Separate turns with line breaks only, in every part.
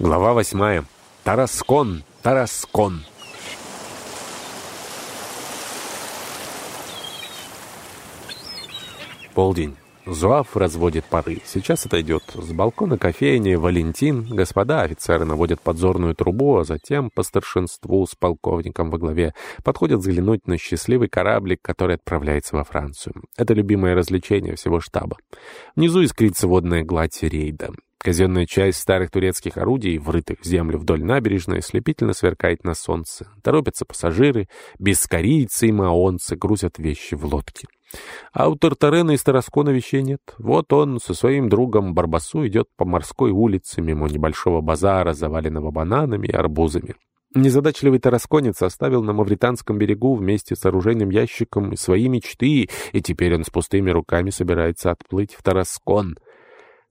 Глава восьмая. Тараскон, Тараскон. Полдень. Зуав разводит пары. Сейчас отойдет. С балкона кофейни Валентин, господа офицеры наводят подзорную трубу, а затем по старшинству с полковником во главе подходят взглянуть на счастливый кораблик, который отправляется во Францию. Это любимое развлечение всего штаба. Внизу искрится водная гладь рейда. Казенная часть старых турецких орудий, врытых в землю вдоль набережной, слепительно сверкает на солнце. Торопятся пассажиры, бескорийцы и маонцы грузят вещи в лодки. А у Тартарена из Тараскона вещей нет. Вот он со своим другом Барбасу идет по морской улице мимо небольшого базара, заваленного бананами и арбузами. Незадачливый тарасконец оставил на Мавританском берегу вместе с оружейным ящиком свои мечты, и теперь он с пустыми руками собирается отплыть в Тараскон —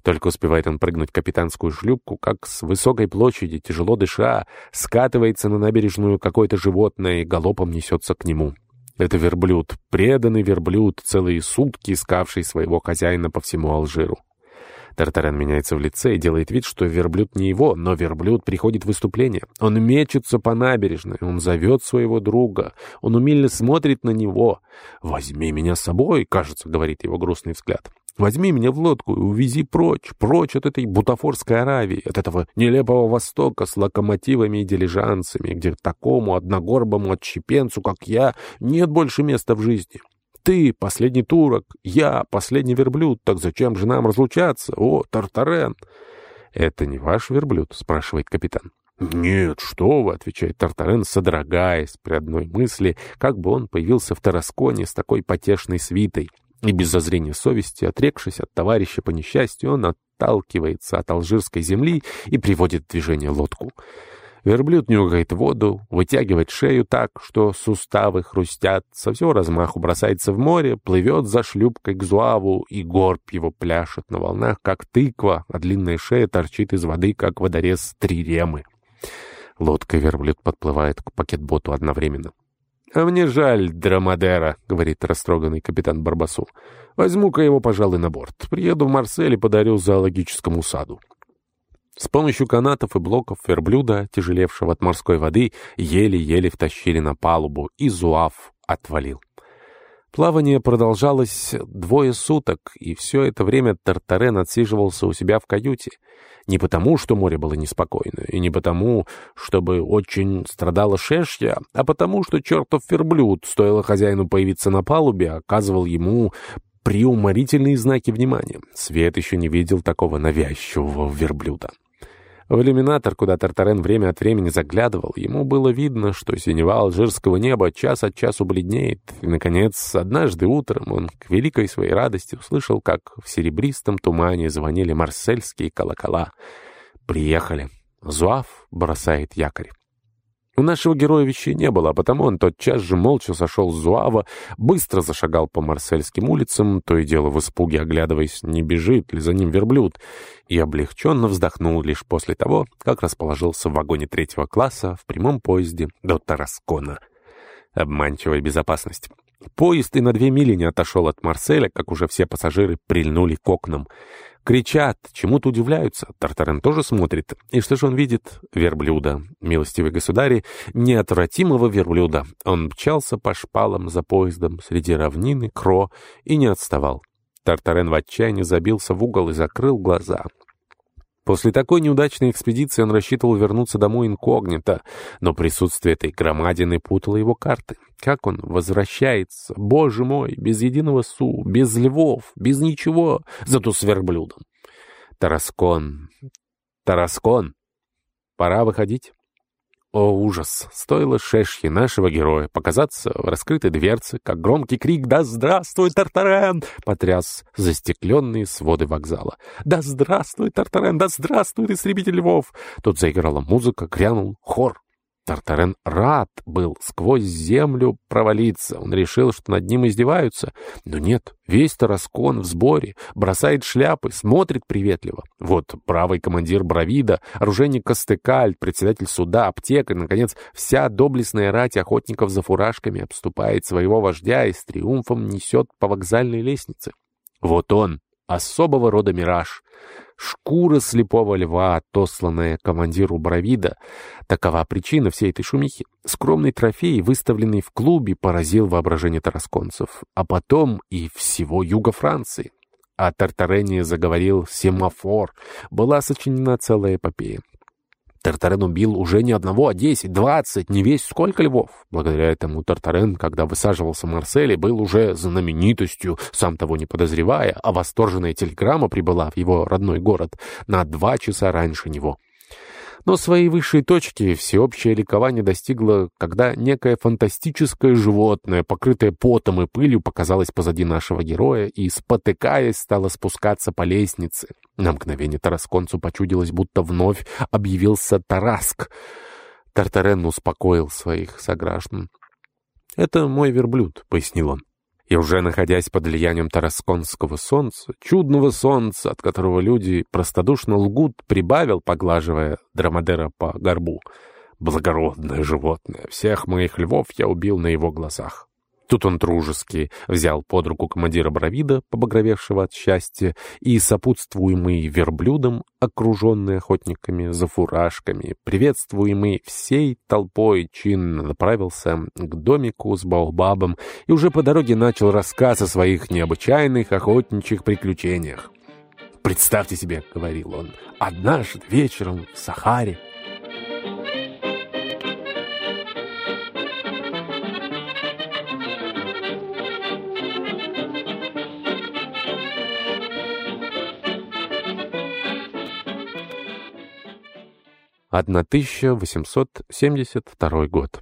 только успевает он прыгнуть в капитанскую шлюпку, как с высокой площади, тяжело дыша, скатывается на набережную какое-то животное и галопом несется к нему. Это верблюд, преданный верблюд, целые сутки искавший своего хозяина по всему Алжиру. Тартарен меняется в лице и делает вид, что верблюд не его, но верблюд приходит в выступление. Он мечется по набережной, он зовет своего друга, он умильно смотрит на него. «Возьми меня с собой», — кажется, говорит его грустный взгляд. Возьми меня в лодку и увези прочь, прочь от этой бутафорской Аравии, от этого нелепого Востока с локомотивами и дилижансами, где такому одногорбому отщепенцу, как я, нет больше места в жизни. Ты — последний турок, я — последний верблюд, так зачем же нам разлучаться? О, Тартарен!» «Это не ваш верблюд?» — спрашивает капитан. «Нет, что вы!» — отвечает Тартарен, содрогаясь при одной мысли, как бы он появился в Тарасконе с такой потешной свитой. И без зазрения совести, отрекшись от товарища по несчастью, он отталкивается от алжирской земли и приводит в движение лодку. Верблюд нюхает воду, вытягивает шею так, что суставы хрустят, со всего размаху бросается в море, плывет за шлюпкой к Зуаву, и горб его пляшет на волнах, как тыква, а длинная шея торчит из воды, как водорез триремы. Лодка и верблюд подплывают к пакетботу одновременно. «А мне жаль Драмадера», — говорит растроганный капитан Барбасу. «Возьму-ка его, пожалуй, на борт. Приеду в Марсель и подарю зоологическому саду». С помощью канатов и блоков верблюда, тяжелевшего от морской воды, еле-еле втащили на палубу, и Зуав отвалил. Плавание продолжалось двое суток, и все это время Тартарен отсиживался у себя в каюте. Не потому, что море было неспокойно, и не потому, чтобы очень страдала шершья, а потому, что чертов верблюд, стоило хозяину появиться на палубе, оказывал ему приуморительные знаки внимания. Свет еще не видел такого навязчивого верблюда. В иллюминатор, куда Тартарен время от времени заглядывал, ему было видно, что синева алжирского неба час от часу бледнеет. И, наконец, однажды утром он к великой своей радости услышал, как в серебристом тумане звонили марсельские колокола. «Приехали!» Зуав бросает якорь. У нашего героя вещей не было, а потому он тотчас же молча сошел с Зуава, быстро зашагал по марсельским улицам, то и дело в испуге оглядываясь, не бежит ли за ним верблюд, и облегченно вздохнул лишь после того, как расположился в вагоне третьего класса в прямом поезде до Тараскона. Обманчивая безопасность. Поезд и на две мили не отошел от Марселя, как уже все пассажиры прильнули к окнам. Кричат, чему-то удивляются. Тартарен тоже смотрит. И что же он видит? Верблюда. Милостивый государи, неотвратимого верблюда. Он мчался по шпалам за поездом среди равнины, кро, и не отставал. Тартарен в отчаянии забился в угол и закрыл глаза. После такой неудачной экспедиции он рассчитывал вернуться домой инкогнито, но присутствие этой громадины путало его карты. Как он возвращается, боже мой, без единого су, без львов, без ничего, зато с верблюдом. Тараскон, Тараскон, пора выходить. О, ужас! Стоило шешье нашего героя показаться в раскрытой дверце, как громкий крик «Да здравствуй, Тартарен!» потряс застекленные своды вокзала. «Да здравствуй, Тартарен! Да здравствуй, истребитель львов!» Тут заиграла музыка, грянул хор. Тартарен рад был сквозь землю провалиться. Он решил, что над ним издеваются. Но нет, весь Тараскон в сборе, бросает шляпы, смотрит приветливо. Вот правый командир Бравида, оружейник Костыкаль, председатель суда, аптекарь, наконец, вся доблестная рать охотников за фуражками обступает своего вождя и с триумфом несет по вокзальной лестнице. Вот он, особого рода мираж. Шкура слепого льва, отосланная командиру Бравида. Такова причина всей этой шумихи. Скромный трофей, выставленный в клубе, поразил воображение тарасконцев, а потом и всего юга Франции. О Тартарене заговорил семафор. Была сочинена целая эпопея. Тартарен убил уже не одного, а десять, двадцать, не весь сколько львов. Благодаря этому Тартарен, когда высаживался в Марселе, был уже знаменитостью, сам того не подозревая, а восторженная телеграмма прибыла в его родной город на два часа раньше него. Но своей высшей точки всеобщее ликование достигло, когда некое фантастическое животное, покрытое потом и пылью, показалось позади нашего героя и, спотыкаясь, стало спускаться по лестнице. На мгновение Тарасконцу почудилось, будто вновь объявился Тараск. Тартарен успокоил своих сограждан. «Это мой верблюд», — пояснил он. И уже находясь под влиянием тарасконского солнца, чудного солнца, от которого люди простодушно лгут, прибавил, поглаживая Драмадера по горбу. «Благородное животное! Всех моих львов я убил на его глазах. Тут он дружески взял под руку командира Бравида, побагровевшего от счастья, и, сопутствуемый верблюдом, окруженный охотниками за фуражками, приветствуемый всей толпой, чинно направился к домику с Баобабом и уже по дороге начал рассказ о своих необычайных охотничьих приключениях. «Представьте себе, — говорил он, — однажды вечером в Сахаре
Одна тысяча восемьсот семьдесят второй год.